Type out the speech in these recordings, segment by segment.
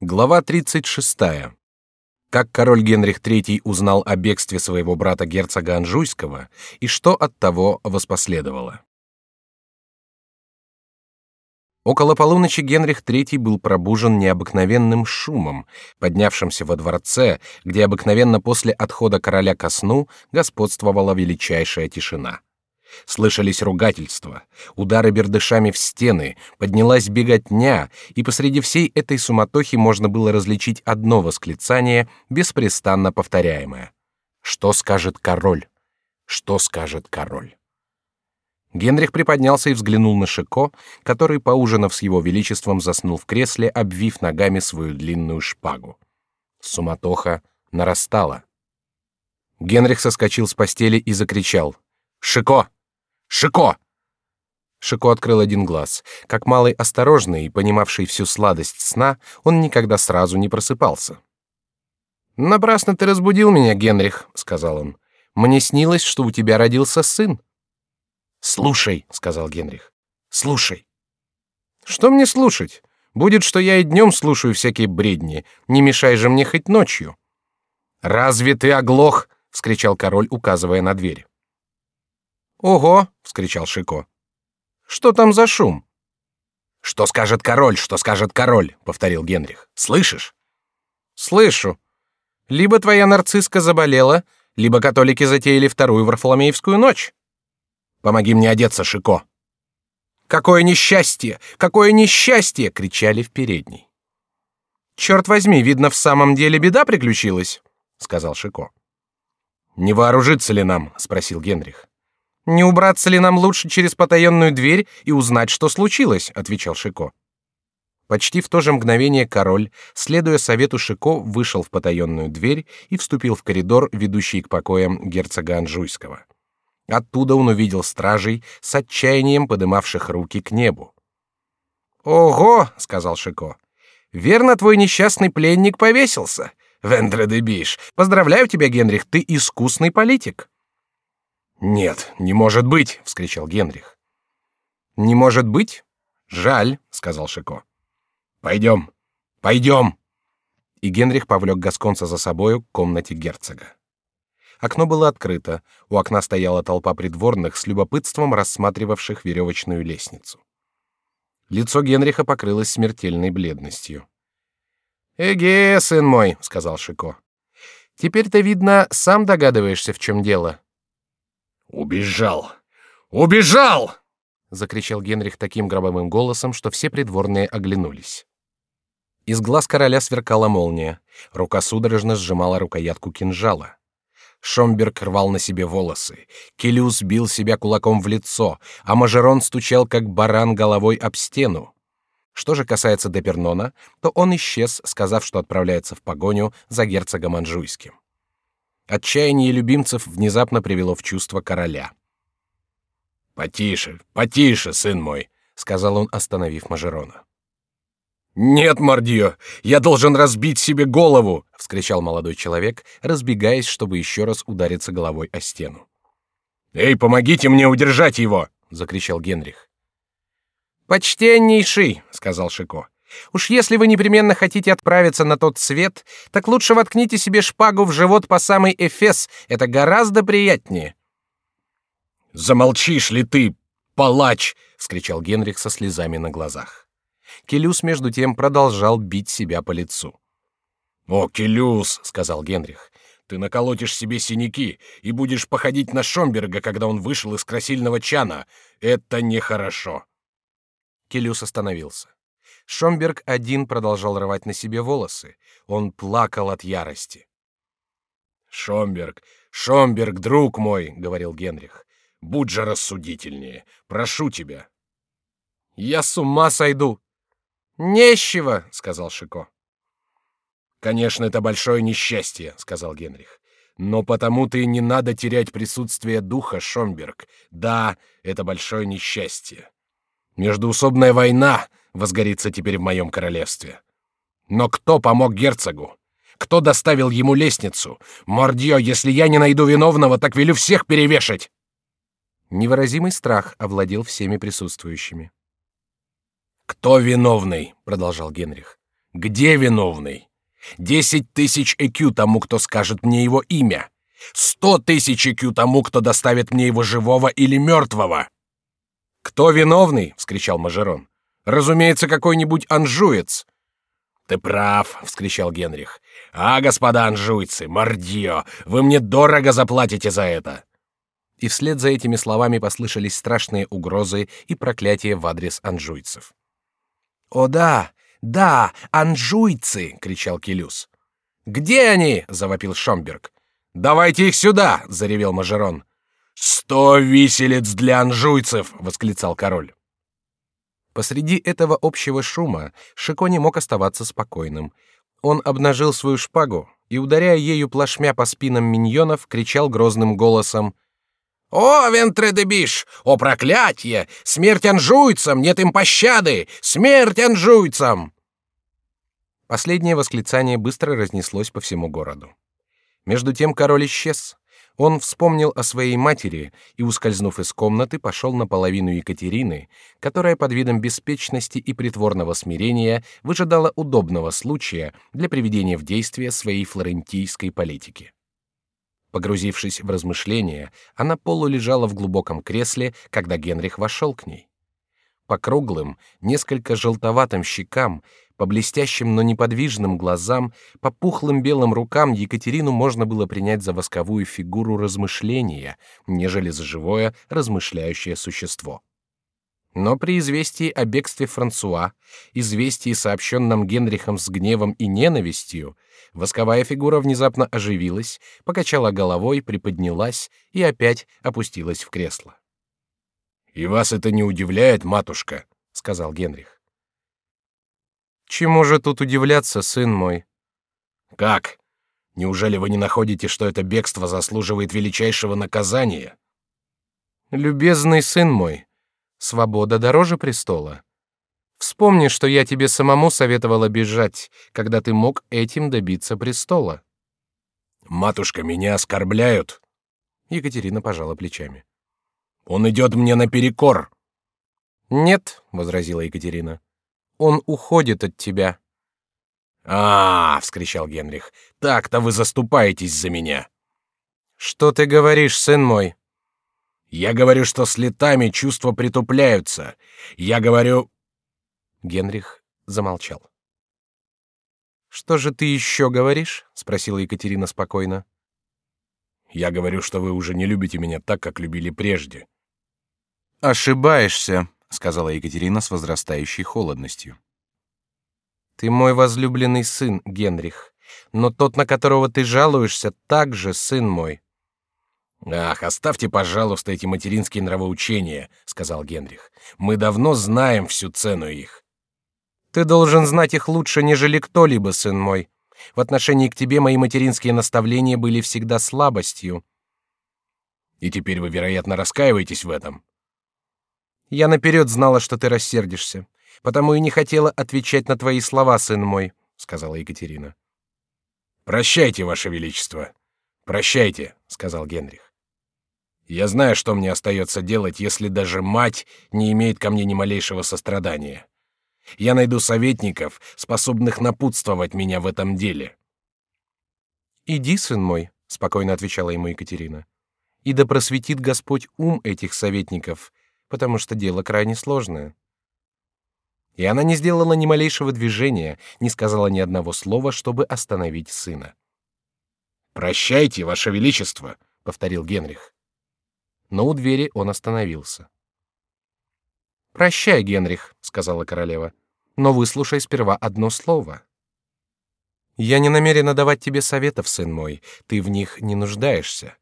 Глава 36. Как король Генрих III узнал о бегстве своего брата герцога Анжуйского и что от того воспоследовало. Около полуночи Генрих III был пробужен необыкновенным шумом, поднявшимся во дворце, где обыкновенно после отхода короля ко сну господствовала величайшая тишина. Слышались ругательства, удары бердышами в стены, поднялась беготня, и посреди всей этой суматохи можно было различить одно восклицание, беспрестанно повторяемое: "Что скажет король? Что скажет король?" Генрих приподнялся и взглянул на Шико, который, поужинав с его величеством, заснул в кресле, обвив ногами свою длинную шпагу. Суматоха нарастала. Генрих соскочил с постели и закричал: "Шико, Шико!» Шико открыл один глаз. Как малый осторожный и понимавший всю сладость сна, он никогда сразу не просыпался. «Напрасно ты разбудил меня, Генрих», — сказал он. «Мне снилось, что у тебя родился сын». «Слушай», — сказал Генрих. «Слушай». «Что мне слушать? Будет, что я и днем слушаю всякие бредни. Не мешай же мне хоть ночью». «Разве ты оглох?» — вскричал король, указывая на дверь. Ого! вскричал Шико. Что там за шум? Что скажет король? Что скажет король? повторил Генрих. Слышишь? Слышу. Либо твоя нарцисска заболела, либо католики затеяли вторую Варфоломеевскую ночь. Помоги мне одеться, Шико. Какое несчастье! Какое несчастье! кричали в передней. Черт возьми, видно, в самом деле беда приключилась, сказал Шико. Не вооружиться ли нам? спросил Генрих. Не убраться ли нам лучше через потаенную дверь и узнать, что случилось? отвечал Шико. Почти в то же мгновение король, следуя совету Шико, вышел в потаенную дверь и вступил в коридор, ведущий к покоям герцога Анжуйского. Оттуда он увидел стражей с отчаянием подымавших руки к небу. Ого, сказал Шико. Верно, твой несчастный пленник повесился. Вендре поздравляю тебя, Генрих, ты искусный политик. Нет, не может быть, вскричал Генрих. Не может быть? Жаль, сказал Шико. Пойдем, пойдем. И Генрих повлек гасконца за собою к комнате герцога. Окно было открыто, у окна стояла толпа придворных с любопытством рассматривавших веревочную лестницу. Лицо Генриха покрылось смертельной бледностью. «Эге, сын мой», — сказал Шико. «Теперь-то, видно, сам догадываешься, в чем дело. Убежал! Убежал! закричал Генрих таким гробовым голосом, что все придворные оглянулись. Из глаз короля сверкала молния, рука судорожно сжимала рукоятку кинжала. Шомберг рвал на себе волосы, Келюс бил себя кулаком в лицо, а Мажерон стучал как баран головой об стену. Что же касается Депернона, то он исчез, сказав, что отправляется в погоню за герцогом Анжуйским. Отчаяние любимцев внезапно привело в чувство короля. Потише, потише, сын мой, сказал он, остановив Мажерона. Нет, мордио, я должен разбить себе голову, вскричал молодой человек, разбегаясь, чтобы еще раз удариться головой о стену. Эй, помогите мне удержать его, закричал Генрих. Почтеннейший, сказал Шико. Уж если вы непременно хотите отправиться на тот свет, так лучше воткните себе шпагу в живот по самый Эфес. Это гораздо приятнее. Замолчишь ли ты, палач! – вскричал Генрих со слезами на глазах. Келюс между тем продолжал бить себя по лицу. О, Келюс, сказал Генрих, ты наколотишь себе синяки и будешь походить на Шомберга, когда он вышел из красильного чана. Это нехорошо. Келюс остановился. Шомберг один продолжал рвать на себе волосы. Он плакал от ярости. Шомберг, Шомберг, друг мой, говорил Генрих, будь же рассудительнее, прошу тебя. Я с ума сойду. Нечего, сказал Шико. Конечно, это большое несчастье, сказал Генрих. Но потому-то и не надо терять присутствие духа, Шомберг. Да, это большое несчастье. Междуусобная война возгорится теперь в моем королевстве. Но кто помог герцогу? Кто доставил ему лестницу? Мордье, если я не найду виновного, так велю всех перевешать. Невыразимый страх овладел всеми присутствующими. Кто виновный? продолжал Генрих. Где виновный? Десять тысяч ЭКЮ тому, кто скажет мне его имя. Сто тысяч ЭКЮ тому, кто доставит мне его живого или мертвого. Кто виновный? – вскричал Мажерон. Разумеется, какой-нибудь анжуец. Ты прав, – вскричал Генрих. А, господа анжуйцы, мордио, вы мне дорого заплатите за это. И вслед за этими словами послышались страшные угрозы и проклятия в адрес анжуйцев. О да, да, анжуйцы! кричал Келюс. Где они? завопил Шомберг. Давайте их сюда! заревел Мажерон. Сто виселиц для анжуйцев! восклицал король. Посреди этого общего шума Шико не мог оставаться спокойным. Он обнажил свою шпагу и, ударяя ею плашмя по спинам миньонов, кричал грозным голосом: «О, Вентредебиш! О, проклятие! Смерть анжуйцам! Нет им пощады! Смерть анжуйцам!» Последнее восклицание быстро разнеслось по всему городу. Между тем король исчез. Он вспомнил о своей матери и, ускользнув из комнаты, пошел на половину Екатерины, которая под видом беспечности и притворного смирения выжидала удобного случая для приведения в действие своей флорентийской политики. Погрузившись в размышления, она полулежала в глубоком кресле, когда Генрих вошел к ней. По круглым, несколько желтоватым щекам, по блестящим, но неподвижным глазам, по пухлым белым рукам Екатерину можно было принять за восковую фигуру размышления, нежели за живое размышляющее существо. Но при известии о бегстве Франсуа, известии, сообщенном Генрихом с гневом и ненавистью, восковая фигура внезапно оживилась, покачала головой, приподнялась и опять опустилась в кресло. И вас это не удивляет, матушка, сказал Генрих. Чему же тут удивляться, сын мой? Как? Неужели вы не находите, что это бегство заслуживает величайшего наказания? Любезный сын мой, свобода дороже престола. Вспомни, что я тебе самому советовала бежать, когда ты мог этим добиться престола. Матушка, меня оскорбляют. Екатерина пожала плечами. Он идет мне наперекор. Нет, возразила Екатерина. Он уходит от тебя. А, -а, -а вскричал Генрих. Так-то вы заступаетесь за меня. Что ты говоришь, сын мой? Я говорю, что с летами чувства притупляются. Я говорю, Генрих замолчал. Что же ты еще говоришь? – спросила Екатерина спокойно. Я говорю, что вы уже не любите меня так, как любили прежде. Ошибаешься, сказала Екатерина с возрастающей холодностью. Ты мой возлюбленный сын, Генрих, но тот, на которого ты жалуешься, также сын мой. Ах, оставьте, пожалуйста, эти материнские нравоучения, сказал Генрих. Мы давно знаем всю цену их. Ты должен знать их лучше, нежели кто-либо, сын мой. В отношении к тебе мои материнские наставления были всегда слабостью. И теперь вы, вероятно, раскаиваетесь в этом. Я наперед знала, что ты рассердишься, потому и не хотела отвечать на твои слова, сын мой, сказала Екатерина. Прощайте, ваше величество. Прощайте, сказал Генрих. Я знаю, что мне остается делать, если даже мать не имеет ко мне ни малейшего сострадания. Я найду советников, способных напутствовать меня в этом деле. Иди, сын мой, спокойно отвечала ему Екатерина, и да просветит Господь ум этих советников, потому что дело крайне сложное. И она не сделала ни малейшего движения, не сказала ни одного слова, чтобы остановить сына. Прощайте, ваше величество, повторил Генрих. Но у двери он остановился. Прощай, Генрих, сказала королева. Но выслушай сперва одно слово. Я не намерена давать тебе советов, сын мой. Ты в них не нуждаешься.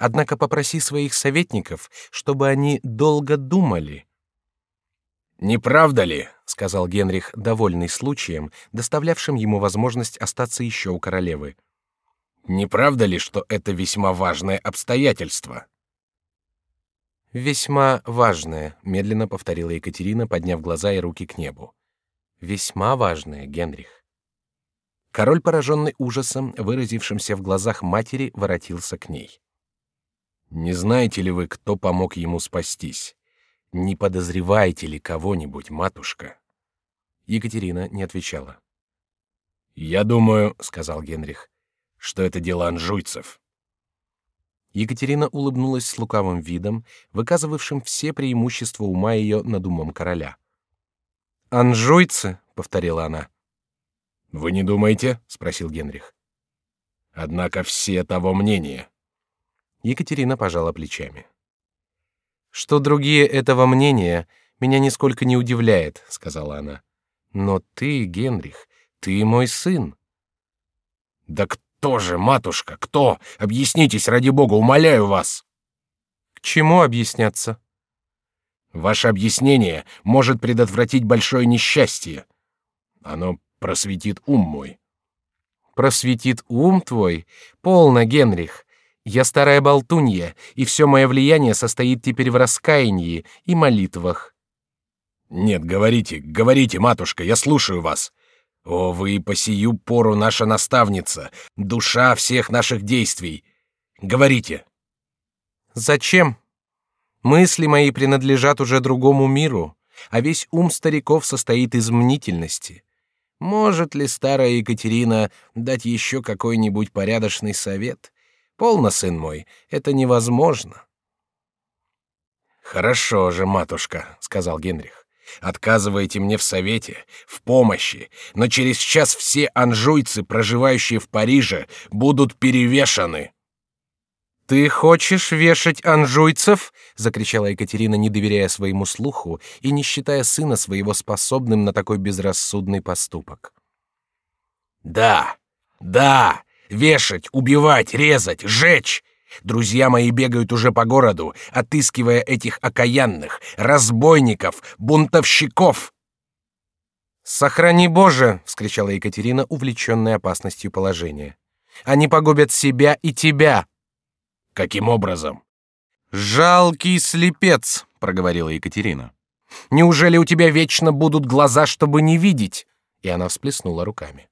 Однако попроси своих советников, чтобы они долго думали. Не правда ли, сказал Генрих, довольный случаем, доставлявшим ему возможность остаться еще у королевы. Не правда ли, что это весьма важное обстоятельство? Весьма важное, медленно повторила Екатерина, подняв глаза и руки к небу. Весьма важное, Генрих. Король, пораженный ужасом, выразившимся в глазах матери, воротился к ней. Не знаете ли вы, кто помог ему спастись? Не подозреваете ли кого-нибудь, матушка? Екатерина не отвечала. Я думаю, сказал Генрих, что это дело анжуйцев. Екатерина улыбнулась с лукавым видом, выказывавшим все преимущества ума ее над умом короля. Анжуйцы, повторила она. Вы не думаете? спросил Генрих. Однако все того мнения. Екатерина пожала плечами. Что другие этого мнения, меня нисколько не удивляет, сказала она. Но ты, Генрих, ты мой сын. Да кто же, матушка, кто? Объяснитесь ради бога, умоляю вас. К чему объясняться? Ваше объяснение может предотвратить большое несчастье. Оно просветит ум мой. Просветит ум твой? Полно, Генрих. Я старая болтунья, и все мое влияние состоит теперь в раскаянии и молитвах. Нет, говорите, говорите, матушка, я слушаю вас. О, вы по сию пору наша наставница, душа всех наших действий. Говорите. Зачем? Мысли мои принадлежат уже другому миру, а весь ум стариков состоит из мнительности. Может ли старая Екатерина дать еще какой-нибудь порядочный совет? Полно, сын мой, это невозможно. Хорошо же, матушка, сказал Генрих. Отказываете мне в совете, в помощи, но через час все анжуйцы, проживающие в Париже, будут перевешаны. Ты хочешь вешать анжуйцев? закричала Екатерина, не доверяя своему слуху и не считая сына своего способным на такой безрассудный поступок. Да, да, вешать, убивать, резать, жечь. Друзья мои бегают уже по городу, отыскивая этих окаянных, разбойников, бунтовщиков. Сохрани Боже! – вскричала Екатерина, увлеченная опасностью положения. Они погубят себя и тебя. Каким образом? Жалкий слепец, проговорила Екатерина. Неужели у тебя вечно будут глаза, чтобы не видеть? И она всплеснула руками.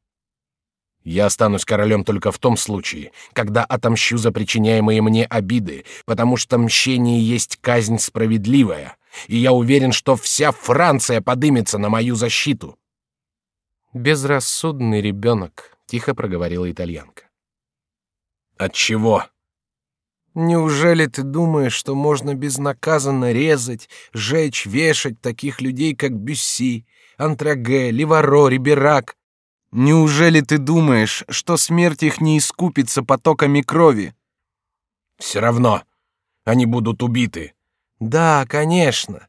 Я останусь королем только в том случае, когда отомщу за причиняемые мне обиды, потому что мщение есть казнь справедливая, и я уверен, что вся Франция подымется на мою защиту. Безрассудный ребенок, тихо проговорила итальянка. От чего? Неужели ты думаешь, что можно безнаказанно резать, жечь, вешать таких людей, как Бюсси, Антраге, Ливаро, Риберак? Неужели ты думаешь, что смерть их не искупится потоками крови? Все равно, они будут убиты. Да, конечно.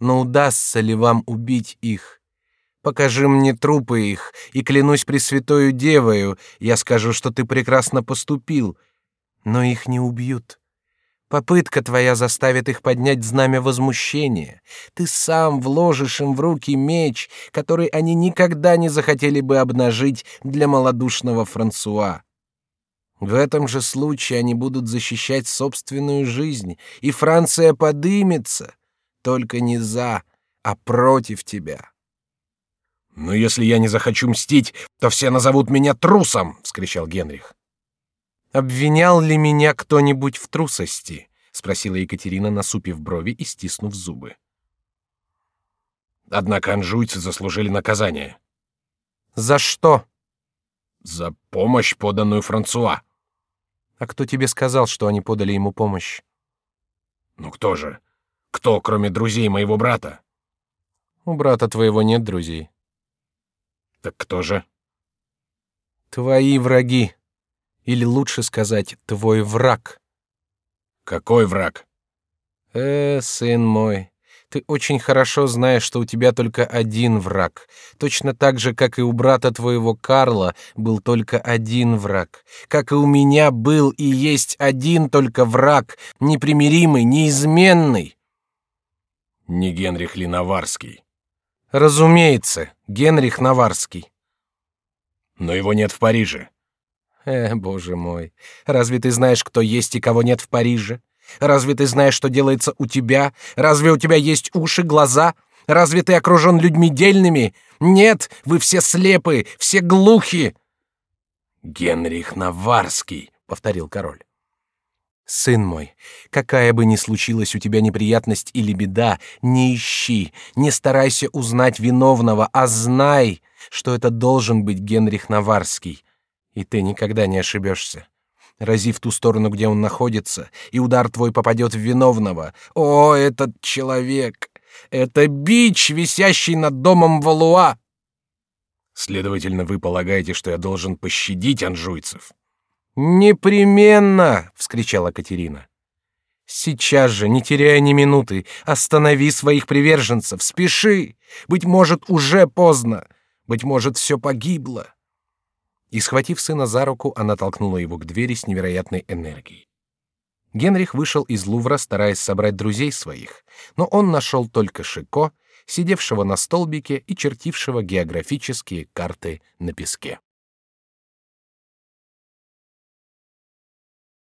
Но удастся ли вам убить их? Покажи мне трупы их, и клянусь Пресвятою Девою, я скажу, что ты прекрасно поступил, но их не убьют. Попытка твоя заставит их поднять знамя возмущения. Ты сам вложишь им в руки меч, который они никогда не захотели бы обнажить для малодушного Франсуа. В этом же случае они будут защищать собственную жизнь, и Франция подымется, только не за, а против тебя. Но если я не захочу мстить, то все назовут меня трусом, – вскричал Генрих. Обвинял ли меня кто-нибудь в трусости? спросила Екатерина, насупив брови и стиснув зубы. Однако анжуйцы заслужили наказание. За что? За помощь, поданную Франсуа. А кто тебе сказал, что они подали ему помощь? Ну кто же? Кто, кроме друзей моего брата? У брата твоего нет друзей. Так кто же? Твои враги. Или лучше сказать, твой враг. Какой враг? Э, сын мой, ты очень хорошо знаешь, что у тебя только один враг, точно так же, как и у брата твоего Карла был только один враг, как и у меня был и есть один только враг, непримиримый, неизменный. Не Генрих ли Наварский? Разумеется, Генрих Наварский. Но его нет в Париже. Э, боже мой, разве ты знаешь, кто есть и кого нет в Париже? Разве ты знаешь, что делается у тебя? Разве у тебя есть уши, глаза? Разве ты окружен людьми дельными? Нет, вы все слепы, все глухи. Генрих Наварский, повторил король. Сын мой, какая бы ни случилась у тебя неприятность или беда, не ищи, не старайся узнать виновного, а знай, что это должен быть Генрих Наварский, и ты никогда не ошибешься. Рази в ту сторону, где он находится, и удар твой попадет в виновного. О, этот человек! Это бич, висящий над домом Валуа! Следовательно, вы полагаете, что я должен пощадить анжуйцев? Непременно, вскричала Катерина. Сейчас же, не теряя ни минуты, останови своих приверженцев, спеши. Быть может, уже поздно. Быть может, все погибло. И схватив сына за руку, она толкнула его к двери с невероятной энергией. Генрих вышел из Лувра, стараясь собрать друзей своих, но он нашел только Шико, сидевшего на столбике и чертившего географические карты на песке.